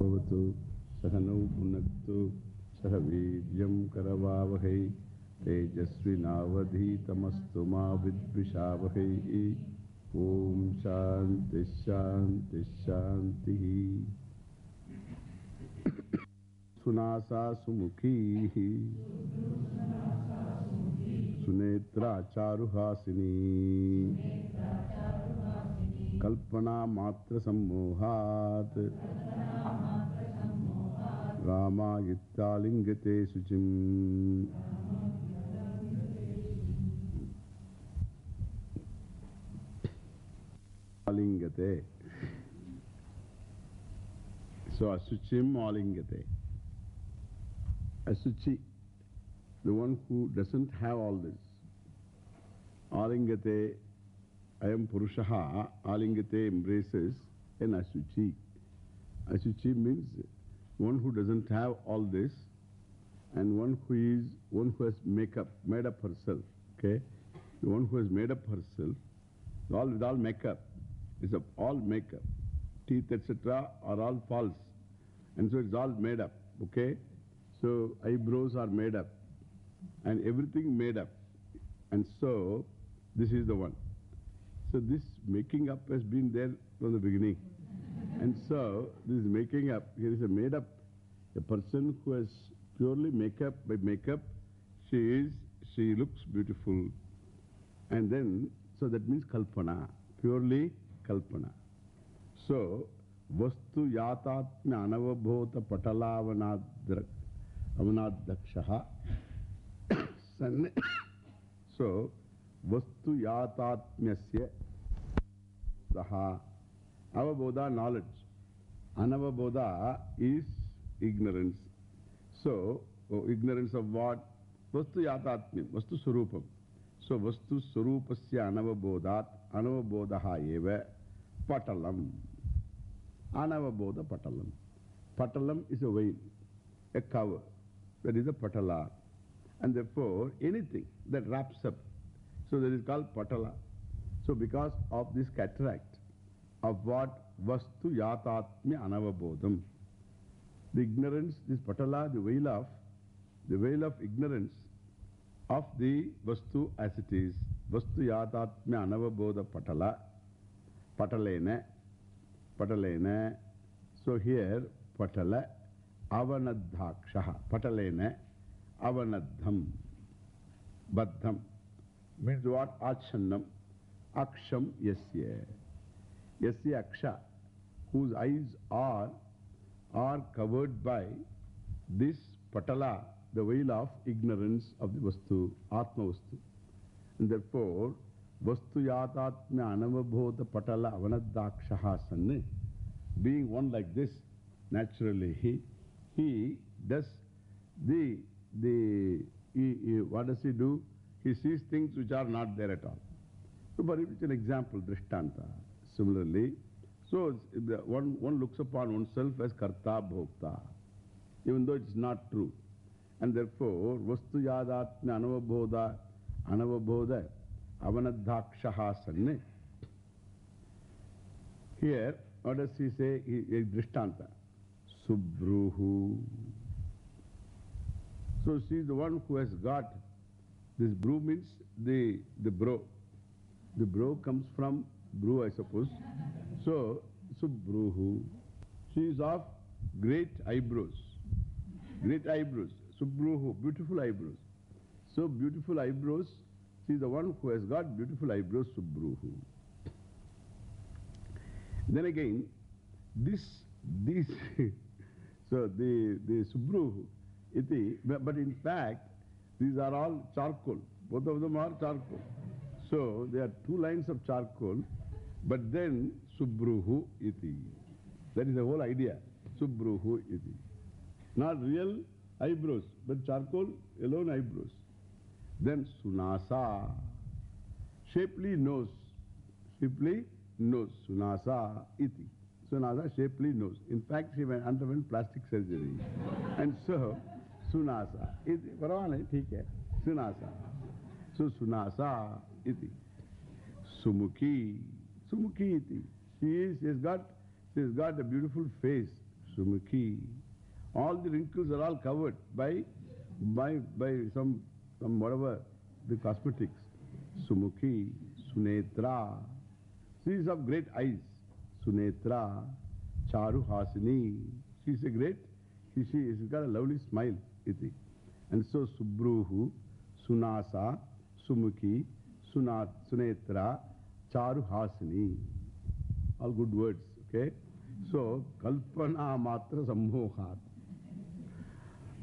भवतु सहनौ पुनक्तु सह वीर्यं करवावहै तेजस्विनावधीतमस्तु मा विद्विषावहैः। ॐ शान्तिः शान्तिः शान्तिः। Rama Yittalingate Suchim. Alingate. So Asuchim Alingate. Asuchi, the one who doesn't have all this. Alingate, I am Purushaha. Alingate embraces an Asuchi. Asuchi means one who doesn't have all this and one who is, one who has make up, made up herself. Okay? The one who has made up herself, all with all makeup. is a, all makeup. Teeth, etc. are all false. And so it's all made up. Okay? So eyebrows are made up. And everything made up. And so this is the one. So this making up has been there from the beginning. And so this making up, here is a made up. A person who has purely makeup by makeup, she is, she looks beautiful. And then, so that means kalpana, purely kalpana. So, vastu yatatmya anavabhota patalavanadakshaha. So, vastu yatatmyasya saha. Avabodha knowledge. Anavabodha is ignorance. So, oh, ignorance of what? Vastu yatatmyam, vastu surupam. So, vastu surupasya anavabodhat, anavabodha eva patalam. Anavabodha patalam. Patalam is a veil, a cover. That is a patala. And therefore, anything that wraps up. So, that is called patala. So, because of this cataract of what? Vastu yatatmya anavabodham. The ignorance, this patala, the veil of, the veil of ignorance of the vastu as it is. Vastu yatatmya anavabodha patala. Patalena. Patalena. So here, patala avanadhakshaha. Patalena avanadham. Baddham. Means what? Achannam. Aksham yasya. Yasya aksha. Whose eyes are are covered by this patala, the veil of ignorance of the vastu, atma vastu. And therefore, vastu yatatmya anavabodha patala avanadakshaha sanne, being one like this, naturally, he, he does the, the, he, he, what does he do? He sees things which are not there at all. So, an example, drishtanta. Similarly, so the one, one looks upon oneself as karta bhokta, even though it's not true. And therefore, vastu yadatmya anavabodha, anavabodha, avanadhakshaha sanne. Here, what does he say? He, he, drishtanta. Subruhu. So she is the one who has got, this bru means the, the bro. The bro comes from bru, I suppose. So, Subruhu. She is of great eyebrows. Great eyebrows. Subruhu, beautiful eyebrows. So, beautiful eyebrows. She is the one who has got beautiful eyebrows, Subruhu. Then again, this, this, so the, the Subruhu, iti, but in fact, these are all charcoal. Both of them are charcoal. So, there are two lines of charcoal, but then Subruhu iti. That is the whole idea. Subruhu iti. Not real eyebrows, but charcoal alone eyebrows. Then Sunasa. Shapely nose. Shapely nose. Sunasa iti. Sunasa, shapely nose. In fact, she went, underwent plastic surgery. and so, Sunasa. Iti. Paravane, theek hai. Sunasa. So, Sunasa iti. Sumukhi. Sumukhi iti. She is, she has got, she has got a beautiful face. Sumukhi. All the wrinkles are all covered by, by, by some, some whatever, the cosmetics. Sumukhi, Sunetra. She is of great eyes. Sunetra, Charu Hasini. She is a great, she, she has got a lovely smile. Iti. And so Subruhu, Sunasa, Sumukhi, Sunat, Sunetra, Charu Hasini. All good words, okay? So, Kalpana Matra Sammohat.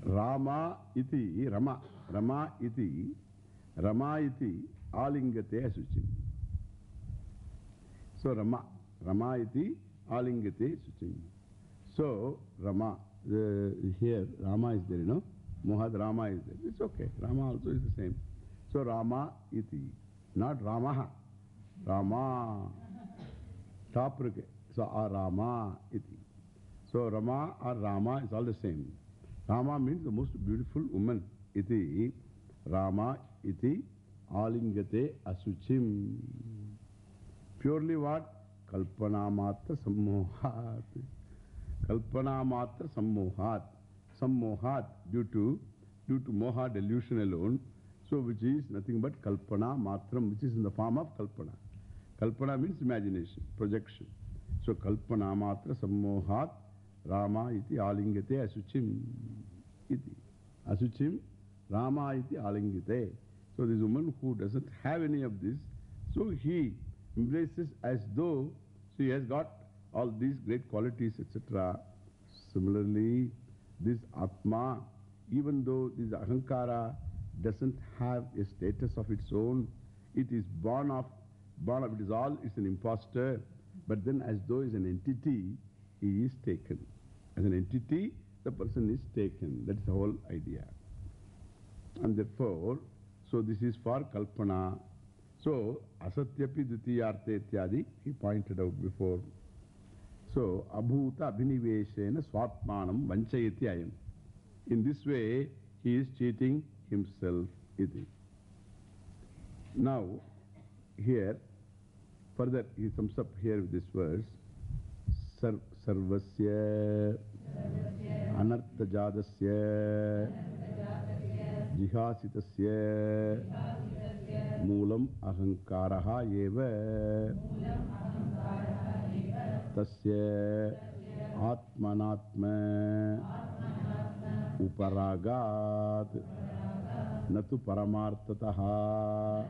Rama iti Rama. Rama iti Rama iti Alingate Asuchim. So, Rama. Rama iti Alingate Asuchim. So, Rama. Uh, here, Rama is there, you know? Mohad Rama is there. It's okay. Rama also is the same. So, Rama iti. Not Ramaha. Rama. Top ruke. So, a Rama iti. So, Rama or Rama is all the same. Rama means the most beautiful woman. Iti. Rama iti. Alingate asuchim. Purely what? Kalpana matra sammohat. Kalpana matra sammohat. Sammohat due to, due to moha delusion alone. So, which is nothing but kalpana matram, which is in the form of kalpana. Kalpana means imagination, projection. So, kalpana matra sammohat Rama iti alingate asuchim iti. Asuchim Rama iti alingate. So, this woman who doesn't have any of this, so he embraces as though she has got all these great qualities, etc. Similarly, this Atma, even though this Ahankara doesn't have a status of its own, it is born of, born of, it is all, it's an impostor, but then as though it's an entity, he is taken. As an entity, the person is taken. That's the whole idea. And therefore, so this is for Kalpana. So, Asatyapi Dutiyarte Ityadi, he pointed out before. So, Abhuta Abhiniveshena Swatmanam Vanchayati Ayam. In this way, he is cheating himself. Iti. Now, here, further he sums up here with this verse. Sar Sarvasya Anartajadasya Jihasitasya Moolam Ahankaraha Eva Tasya Atmanatma Uparagat Natu Paramartataha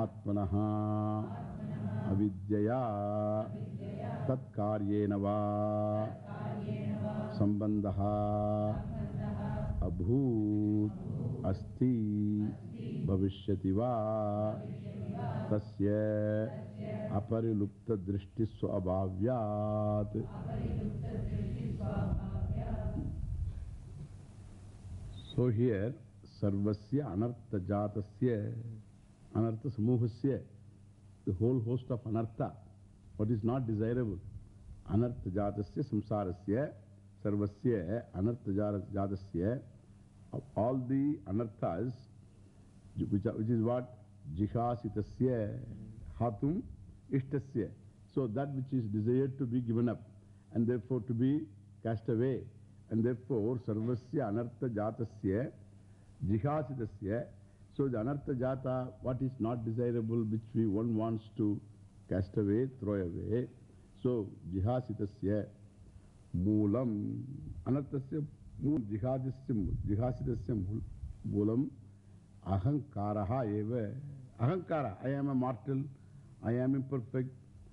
आत्मन अविद्यया तत्कार्येण वा अस्ति भविष्यति तस्य अपरिलुप्तदृष्टिस्वभाव्यात् Anartha Samuhasya the whole host of Anartha what is not desirable Anartha Jatasya Samsarasya Sarvasya Anartha Jatasya of all the Anarthas which, are, which is what Jihasitasya Hatum Ishtasya so that which is desired to be given up and therefore to be cast away and therefore Sarvasya Anartha Jatasya Jihasitasya so the Anartha Jata what is not desirable which we one wants to cast away, throw away. So, jihasitasya moolam, anartasya jihadisya, jihasitasya moolam, ahankaraha eva. Ahankara, I am a mortal, I am imperfect,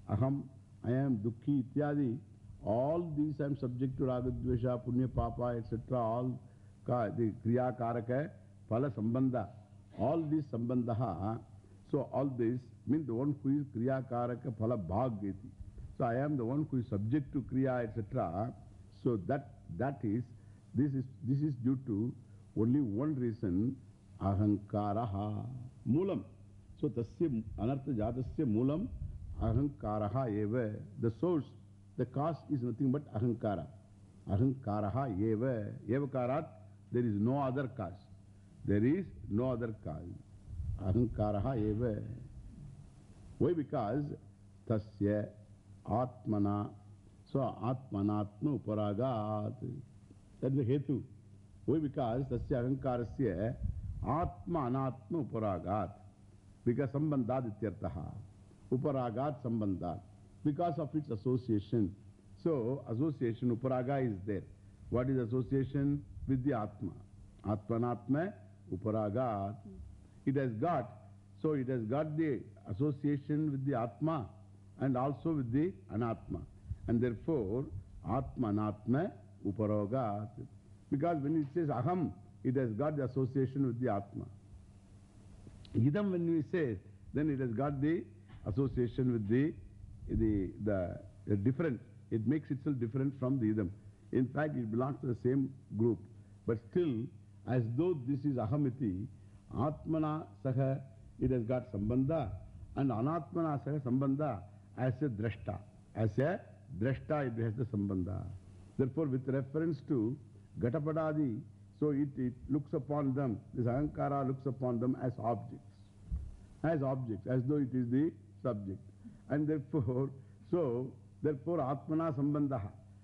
aham, I am dukhi, ityadi. All these I am subject to ragadvesha, punya, papa, etc. All ka, the kriya karaka, phala sambandha. All these sambandha, so all this means the one who is Kriya Karaka Phala Bhageti. So I am the one who is subject to Kriya, etc. So that, that is, this is, this is due to only one reason, Ahankaraha Moolam. So Tasya Anartha Jatasya Moolam Ahankaraha Eva. The source, the cause is nothing but Ahankara. Ahankaraha Eva. Eva Karat, there is no other cause. There is no other cause. Ahankaraha Eva. Why? Because Tasya Atmana So, Atmanatma Uparagat. That's the Hetu. Why? Because Tasya Ahankarasya Atma Anatma Uparagat. Because Sambandhat Ityartaha. Uparagat Sambandhat. Because of its association. So, association, Uparaga is there. What is association? With the Atma. Atmanatma Uparagat. It has got, so it has got the association with the Atma and also with the Anatma. And therefore, Atma Anatma Uparagat. Because when it says Aham, it has got the association with the Atma. Idam, when we say, then it has got the association with the, the, the, the different. It makes itself different from the Idam. In fact, it belongs to the same group. But still, as though this is Ahamiti, Atmana Saha, it has got Sambandha, and Anatmana Saha Sambandha as a Drashta. As a Drashta, it has the Sambandha. Therefore, with reference to Gatapadadi, so it, it looks upon them, this Ahankara looks upon them as objects. As objects, as though it is the subject. And therefore, so, therefore, Atmana Sambandha.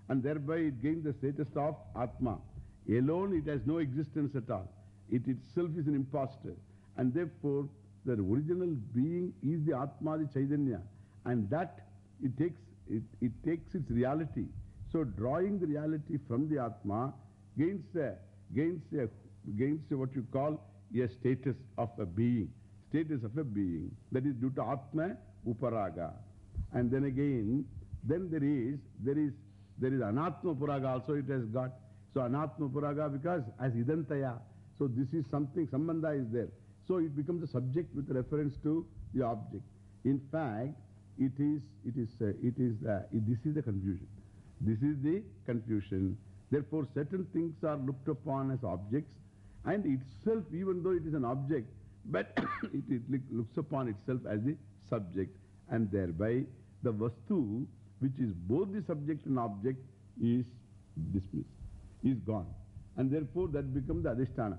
And thereby it gains the status of Atma. Alone it has no existence at all. It itself is an impostor. And therefore, the original being is the Atma, the Chaitanya. And that, it takes, it, it takes its reality. So, drawing the reality from the Atma gains, a, gains, a, gains a what you call a status of a being. Status of a being. That is due to Atma Uparaga. And then again, then there is, there is, there is Anatma Uparaga also it has got. So Anatma Uparaga because as Idantaya. So this is something, Sambandha is there. So it becomes a subject with reference to the object. In fact, it is, it is, uh, it is, uh, it, this is the confusion. This is the confusion. Therefore, certain things are looked upon as objects and itself, even though it is an object, but it, it looks upon itself as the subject and thereby the vastu, which is both the subject and object, is dismissed, is gone. And therefore, that becomes the adhisthana.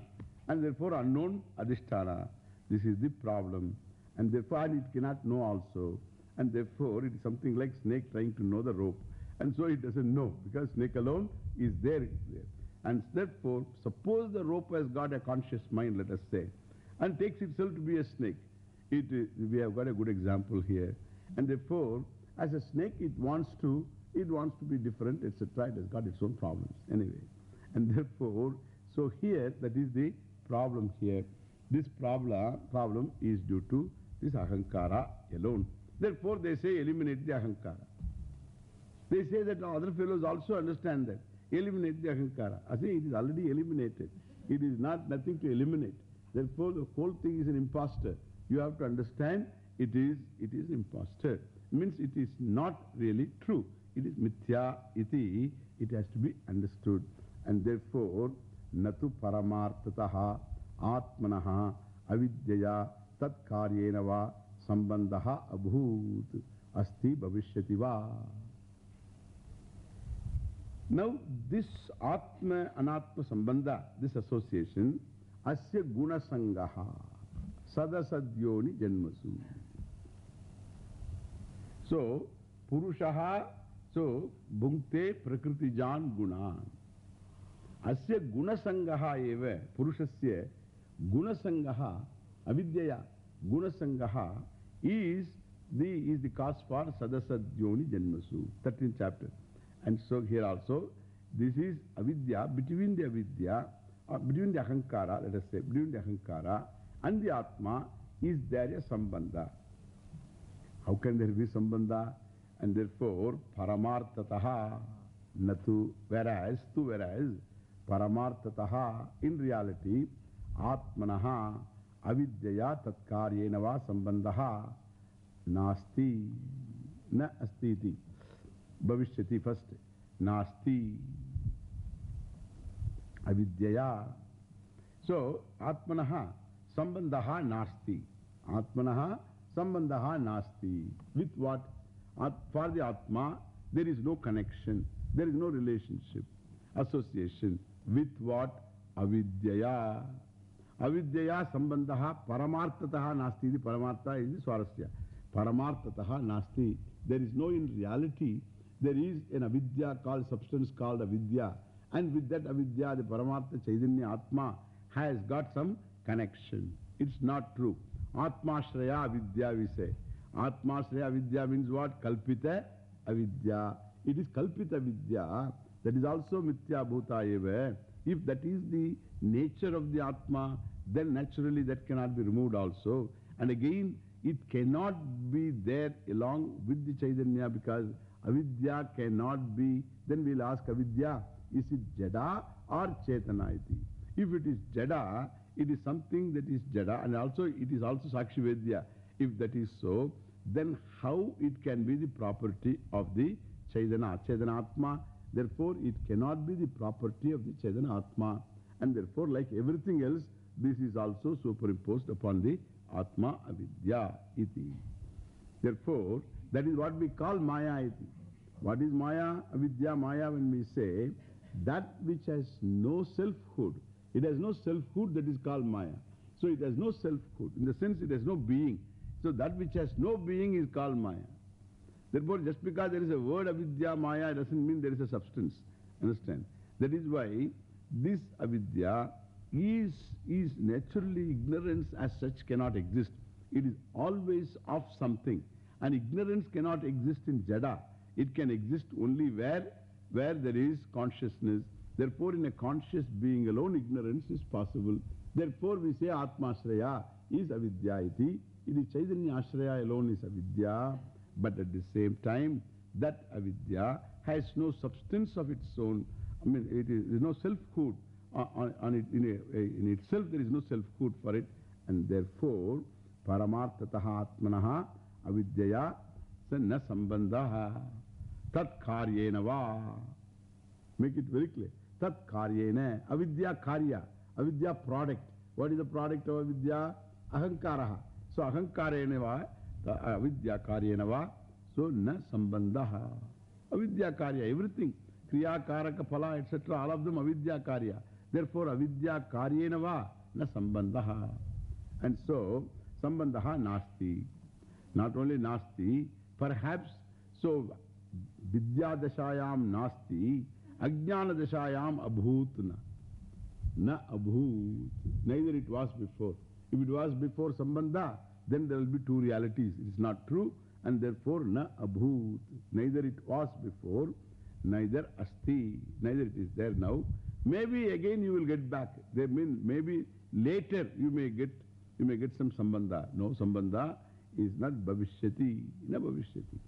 And therefore, unknown adhisthana. This is the problem. And therefore, and it cannot know also. And therefore, it is something like snake trying to know the rope. And so it doesn't know because snake alone is there, there. And therefore, suppose the rope has got a conscious mind, let us say, and takes itself to be a snake. It, we have got a good example here. And therefore, as a snake, it wants to, it wants to be different, etc. It has got its own problems anyway. And therefore, so here, that is the problem here. This problem, problem is due to this ahankara alone. Therefore, they say eliminate the ahankara. They say that other fellows also understand that. Eliminate the ahankara. I say it is already eliminated. It is not nothing to eliminate. Therefore, the whole thing is an impostor. You have to understand it is, it is impostor. Means it is not really true. It is mithya iti. It has to be understood. And therefore, natu paramartataha atmanaha avidyaya tat karyena va sambandaha abhut asti bhavishyati va. Now, this Atma Anatma Sambandha, this association, asya guna sangaha sadasadyoni janmasu. So, Purushaha, so, bhunkte prakriti jan gunan. Asya guna eva, Purushasya guna avidyaya guna is the, is the cause for sadasadyoni janmasu. 13th chapter. And so here also, this is avidya, between the avidya, or between the ahankara, let us say, between the ahankara and the atma, is there a sambandha? How can there be sambandha? And therefore, paramartataha natu, whereas, tu whereas, tatkaryena va sambandhaha, nasti, na astiti. Bhavishyati first. Nasti. Avidyaya. So, Atmanaha Sambandhaha Nasti. Atmanaha Sambandhaha Nasti. With what? At, for the Atma, there is no connection. There is no relationship, association. With what? Avidyaya. Avidyaya Sambandhaha Paramartataha Nasti. The Paramartha is the Swarasya. Paramartataha Nasti. There is no in reality there is an avidya called substance called avidya. And with that avidya, the Paramartha Chaitanya Atma has got some connection. It's not true. Atma Shraya Avidya we say. Atma Shraya Avidya means what? Kalpita Avidya. It is Kalpita Vidya. That is also Mithya Bhuta eva. If that is the nature of the Atma, then naturally that cannot be removed also. And again, it cannot be there along with the Chaitanya because avidya cannot be. Then we'll ask avidya, is it jada or chetana iti? If it is jada, it is something that is jada and also it is also sakshi vedya. If that is so, then how it can be the property of the Chaitanya, Chaitanya Atma? Therefore, it cannot be the property of the Chaitanya Atma. And therefore, like everything else, this is also superimposed upon the Atma Avidya iti. Therefore, that is what we call Maya iti. What is Maya, Avidya, Maya when we say that which has no selfhood. It has no selfhood that is called Maya. So it has no selfhood. In the sense it has no being. So that which has no being is called Maya. Therefore, just because there is a word Avidya, Maya doesn't mean there is a substance. Understand? That is why this Avidya is, is naturally ignorance as such cannot exist. It is always of something. And ignorance cannot exist in Jada. It can exist only where, where there is consciousness. Therefore, in a conscious being alone, ignorance is possible. Therefore, we say Atma Ashraya is Avidya iti. It is Chaitanya Ashraya alone is Avidya. But at the same time, that Avidya has no substance of its own. I mean, it is, there is no selfhood on, on it, in, a, in itself, there is no selfhood for it. And therefore, Paramartataha Atmanaha Avidyaya Sanna Sambandaha Tat Karyena Va. Make it very clear. Tat Karyena. Avidya Karya. Avidya product. What is the product of Avidya? Ahankaraha. So Ahankarena Va. Avidya Karyena Va. So Na Sambandaha. Avidya Karya. Everything. Kriya, Karaka, Phala, etc. All of them Avidya Karya. Therefore, avidya karyena va na sambandha. And so, sambandha nasti. Not only nasti, perhaps, so, vidya dashayam nasti, ajnana dashayam abhutna. Na abhut. Neither it was before. If it was before sambandha, then there will be two realities. It is not true, and therefore na abhut. Neither it was before, neither asti. Neither it is there now. Maybe again you will get back. They mean maybe later you may get you may get some sambandha. No, sambandha is not bhavishyati. Na bhavishyati.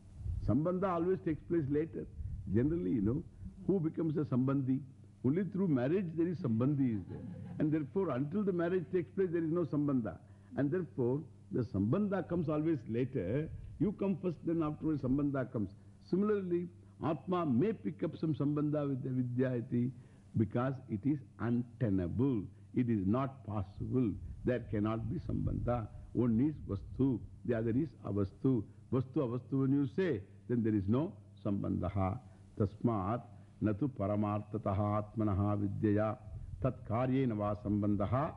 Sambandha always takes place later. Generally, you know, who becomes a sambandhi? Only through marriage there is sambandhi is there. And therefore, until the marriage takes place, there is no sambandha. And therefore, the sambandha comes always later. You come first, then afterwards sambandha comes. Similarly, Atma may pick up some sambandha with the vidyayati because it is untenable. It is not possible. There cannot be sambandha. One is vastu, the other is avastu. Vastu, avastu when you say, then there is no sambandha. Tasmat natu paramartataha atmanaha vidyaya tat karyena va sambandha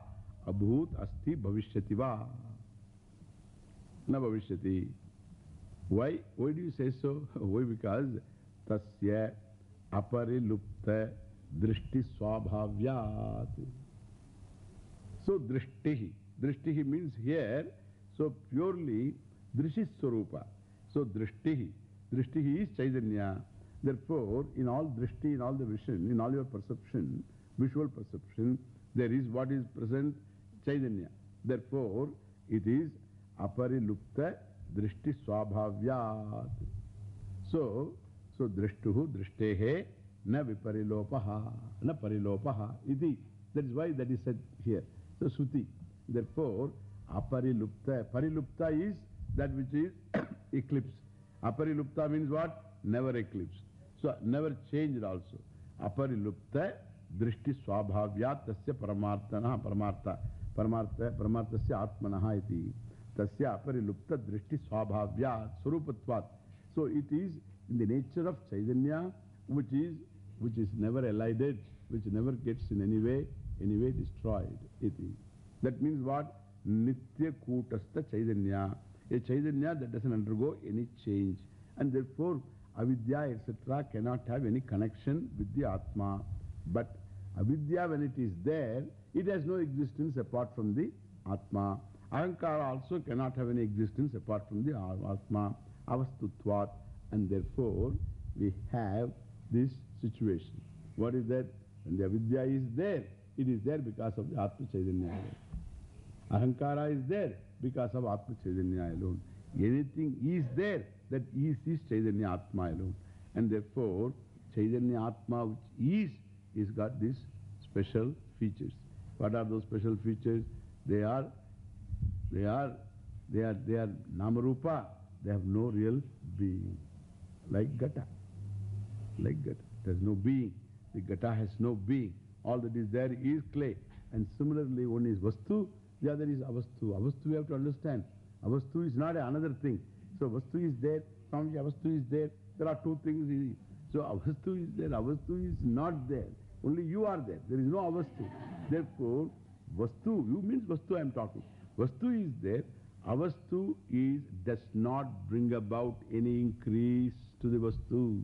abhut asti bhavishyati va. Na bhavishyati. Why? Why do you say so? Why? Because tasya aparilupta drishti swabhavyat. So drishtihi. Drishtihi means here, so purely drishi swarupa. So drishtihi. Drishtihi is Chaitanya. Therefore, in all drishti, in all the vision, in all your perception, visual perception, there is what is present Chaitanya. Therefore, it is that is said here. So, Suti. Therefore, aparilupta. Parilupta is that which is eclipse. Aparilupta means what? Never eclipsed. So, never changed also. Aparilupta drishti swabhavyat tasya paramartana paramartha. Paramartha, paramarthasya atmanaha iti. तस्य स्वाभाव्या स्वरूपत्वात्. So it is in the nature of chaitanya which is which is never elided which never gets in any way any way destroyed इति that means what nitya kutastha chaitanya a chaitanya that doesn't undergo any change and therefore avidya etcetera can not have any connection with the atma but avidya when it is there it has no existence apart from the atma Ahankara also cannot have any existence apart from the Atma, avastutvat, and therefore we have this situation. What is that? When the avidya is there, it is there because of the Atma Chaitanya. Ahankara is there because of Atma Chaitanya alone. Anything is there, that is is Chaitanya Atma alone. And therefore, Chaitanya Atma which is, is got these special features. What are those special features? They are, they are, they are, they are Namarupa. They have no real being. Like Gata. Like Gata. There is no being. The Gata has no being. All that is there is clay. And similarly, one is Vastu, the other is Avastu. Avastu we have to understand. Avastu is not another thing. So Vastu is there, Swami Avastu is there. There are two things. So Avastu is there, Avastu is not there. Only you are there. There is no Avastu. Therefore, Vastu, you means Vastu I am talking. Vastu is there. Avastu is, does not bring about any increase to the Vastu.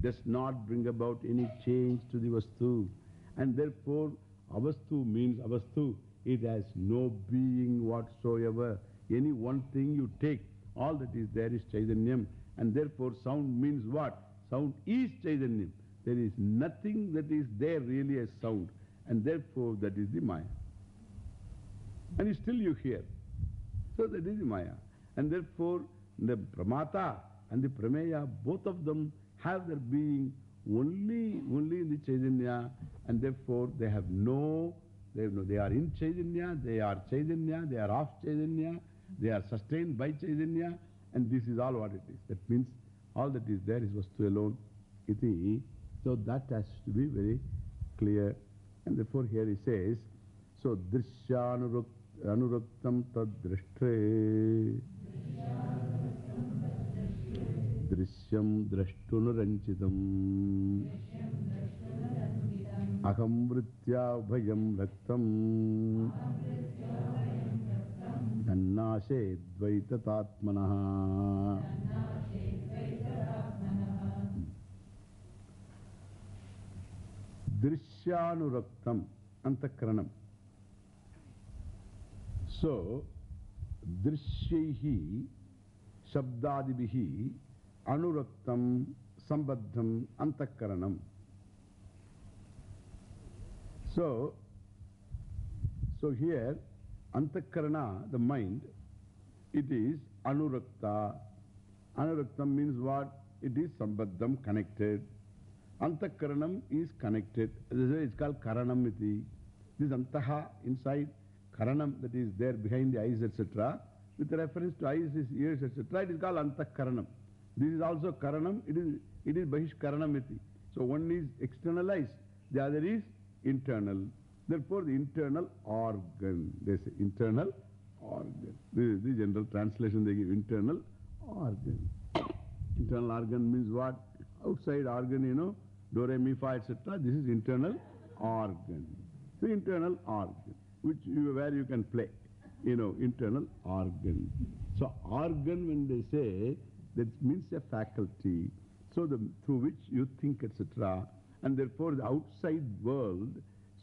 Does not bring about any change to the Vastu. And therefore, Avastu means Avastu. It has no being whatsoever. Any one thing you take, all that is there is Chaitanyam. And therefore, sound means what? Sound is Chaitanyam. There is nothing that is there really as sound. And therefore, that is the Maya. And still you hear. So that is Maya. And therefore, the Pramata and the Prameya, both of them have their being only, only in the Chaitanya. And therefore, they have no, they, have no, they are in Chaitanya, they are Chaitanya, they are of Chaitanya, they are sustained by Chaitanya. And this is all what it is. That means all that is there is Vastu alone. Iti. So that has to be very clear. And therefore here he says, so Drishyanuruktam vritya bhayam raktam Nannashe dvaita tatmanaha Drishyanuraktam Antakranam. So, Drishyehi Shabdadibihi Anuraktam Sambaddham Antakaranam. So, so here Antakarana, the mind, it is Anurakta. Anuraktam means what? It is Sambaddham, connected. Antakaranam is connected. It's called Karanam iti. This Antaha inside Karanam that is there behind the eyes, etc. With reference to eyes, ears, etc. It is called Antakaranam. This is also Karanam. It is, it is Bahishkaranam iti. So one is externalized, the other is internal. Therefore, the internal organ. They say internal organ. This is the general translation they give. Internal organ. Internal organ means what? Outside organ, you know, do, re, etc. This is internal organ. So internal organ, which you, where you can play, you know, internal organ. So organ, when they say, that means a faculty. So the, through which you think, etc. And therefore the outside world,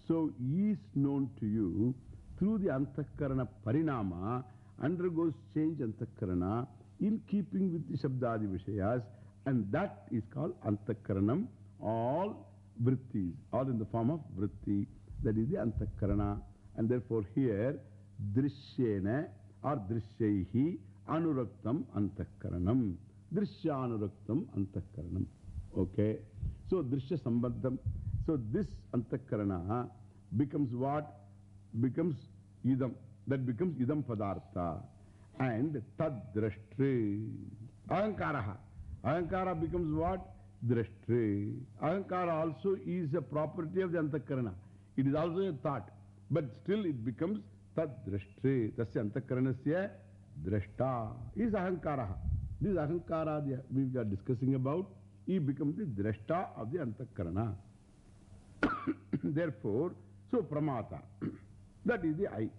so is known to you through the antakarana parinama, undergoes change antakarana in keeping with the shabdadi vishayas, and that is called antakaranam all vrittis, all in the form of vritti. That is the antakarana. And therefore here, drishyena or drishyaihi anuraktam antakaranam. Drishyanuraktam antakaranam. Okay. So drishya sambandham. So this antakarana becomes what? Becomes idam. That becomes idam padartha. And tad drashtri. Ahankaraha. Ahankara becomes what? Drashtre. Ahankara also is a property of the Antakarana. It is also a thought. But still it becomes Tad Drashtre. Tasya Antakaranasya Drashta. Is Ahankara. This Ahankara we are discussing about. He becomes the Drashta of the Antakarana. Therefore, so Pramata. that is the I.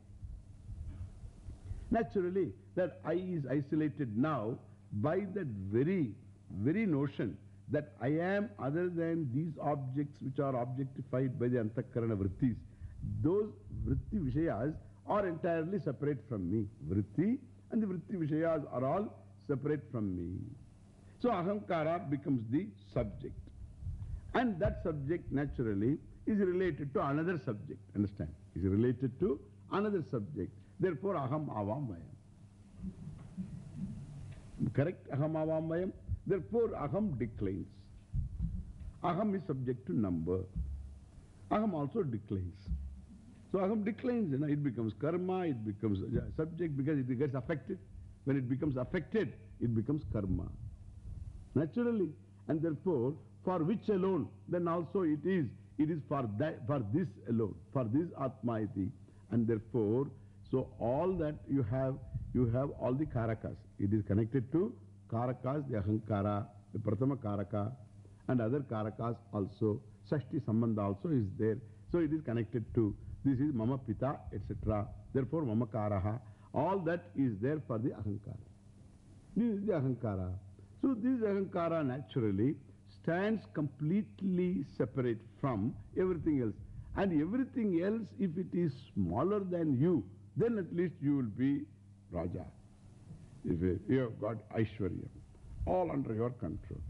Naturally, that I is isolated now by that very very notion that I am other than these objects which are objectified by the antakarana vrittis, those vritti vishayas are entirely separate from me. Vritti and the vritti vishayas are all separate from me. So ahamkara becomes the subject. And that subject naturally is related to another subject. Understand? Is related to another subject. Therefore, aham avam vayam. Correct? Aham avam vayam. Therefore, aham declines. Aham is subject to number. Aham also declines. So aham declines, you know, it becomes karma, it becomes subject because it gets affected. When it becomes affected, it becomes karma. Naturally. And therefore, for which alone, then also it is, it is for that, for this alone, for this Atma iti. And therefore, so all that you have, you have all the karakas. It is connected to karakas, the ahankara, the prathama karaka, and other karakas also. Sashti sambandha also is there. So it is connected to, this is mama pita, etc. Therefore, mama karaha. All that is there for the ahankara. This is the ahankara. So this ahankara naturally stands completely separate from everything else. And everything else, if it is smaller than you, then at least you will be Raja. If you have got Aishwarya, all under your control.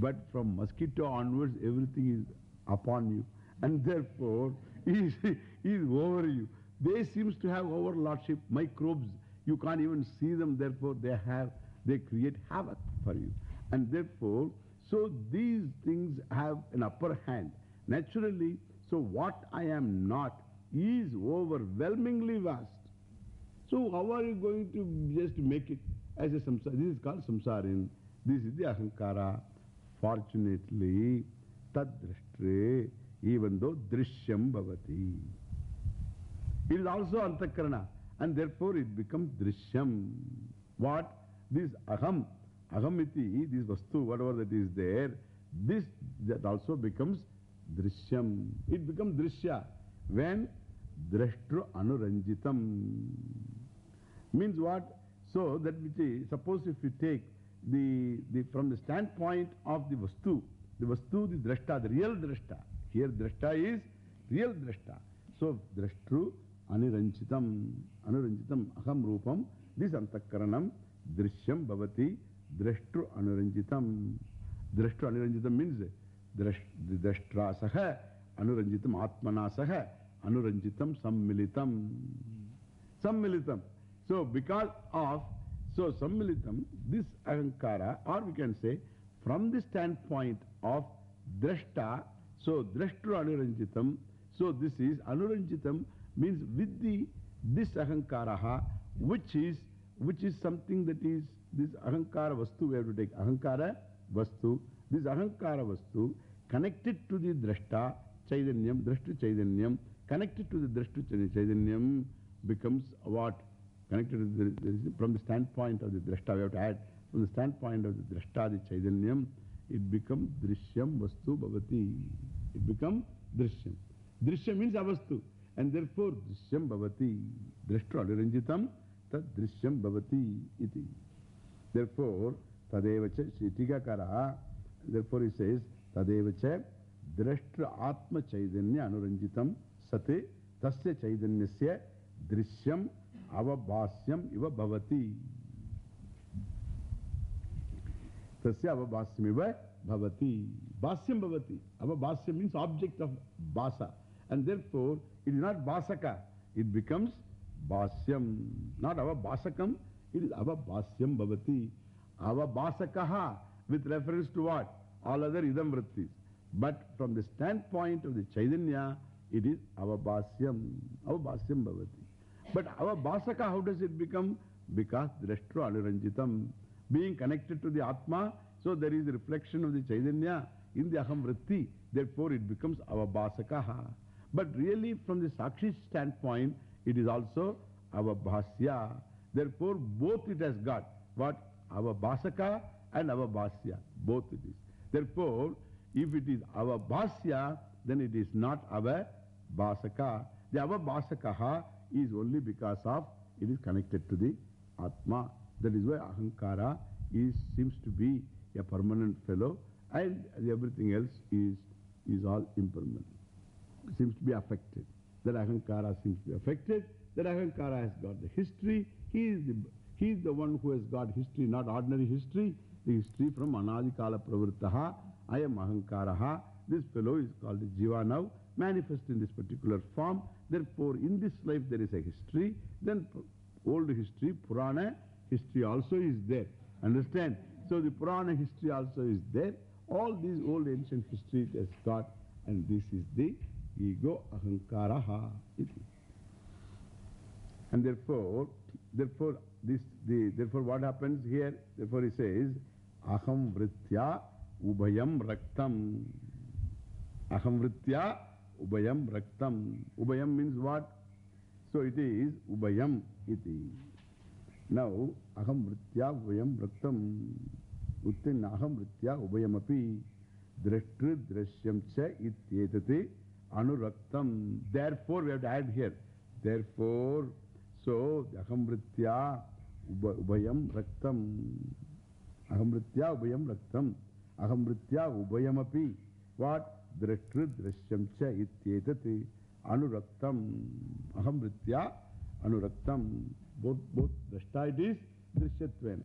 But from mosquito onwards, everything is upon you. And therefore, is, is over you. They seems to have overlordship, microbes. You can't even see them, therefore they have, they create havoc for you. And therefore, so these things have an upper hand. Naturally, so what I am not is overwhelmingly vast. So how are you going to just make it as a samsara? This is called samsarin. This is the ahankara. Fortunately, tad drashtre, even though drishyam bhavati. It is also antakarana and therefore it becomes drishyam. What? This aham, ahamiti, this vastu, whatever that is there, this that also becomes drishyam. It becomes drishya when drashtru anuranjitam. Means what? So that which is, suppose if you take the, the, from the standpoint of the vastu, the vastu, the drashta, the real drashta. Here drashta is real drashta. So drashtru drashtra saha anuranjitam atmana saha anuranjitam sammilitam. Sammilitam. So because of, so sammilitam, this ahankara, or we can say from the standpoint of drashta, so drashtru anuranjitam, so this is anuranjitam means with the, this ahankaraha, which is, which is something that is, this ahankara vastu we have to take, ahankara vastu, this ahankara vastu connected to the drashta, chaitanyam, drashtu chaitanyam, connected to the drashtu chaitanyam becomes what? Connected to the, the, from the standpoint of the drashta, we have to add, from the standpoint of the drashta, the chaitanyam, it becomes drishyam vastu bhavati. It becomes drishyam. Drishyam means avastu. And therefore, drishyam bhavati. Drashtu adiranjitam, tad drishyam bhavati iti. Therefore, tadevacha shitigakara, therefore he says, tadevacha drashtu atma chaitanya anuranjitam sate tasya chaitanyasya drishyam avabhasyam iva bhavati. Tasya avabhasyam iva bhavati. Bhasyam bhavati. Avabhasyam means object of bhasa. And therefore, it is not bhasaka. It becomes bhasyam. Not our avabhasakam. It is our avabhasyam bhavati. Our Avabhasakaha with reference to what? All other idam vrittis. But from the standpoint of the Chaitanya, it is avabhasyam. Avabhasyam bhavati. But avabhasaka, how does it become? Because drashtru anuranjitam. Being connected to the Atma, so there is reflection of the Chaitanya in the Aham Vritti. Therefore, it becomes avabhasakaha. But really, from the Sakshi standpoint, it is also our avabhasya. Therefore, both it has got. What? Avabhasaka and our avabhasya. Both it is. Therefore, if it is our avabhasya, then it is not our avabhasaka. The avabhasakaha is only because of it is connected to the Atma. That is why Ahankara is, seems to be a permanent fellow, and everything else is, is all impermanent. Seems to be affected. That Ahankara seems to be affected. That Ahankara has got the history. He is the, he is the one who has got history, not ordinary history. The history from Anadikala Pravrittaha, I am Ahankaraha. This fellow is called Jiva now, manifest in this particular form. Therefore, in this life there is a history. Then old history, Purana history also is there. Understand? So the Purana history also is there. All these old ancient histories has got, and this is the ego ahankaraha. And therefore, therefore, this, the, therefore what happens here? Therefore he says, aham vritya ubayam raktam. Aham vritya ubayam raktam. Ubayam means what? So it is ubayam iti. Now, aham vritya ubayam raktam. Uttin aham vritya ubayamapi. Drashtri drashyam cha ityetate ubayam raktam. Aham vritya ubayamapi. What? Drashtri drashyam cha ityetate anuraktam. Aham vritya anuraktam. Both, both drashta it is, drishyatven.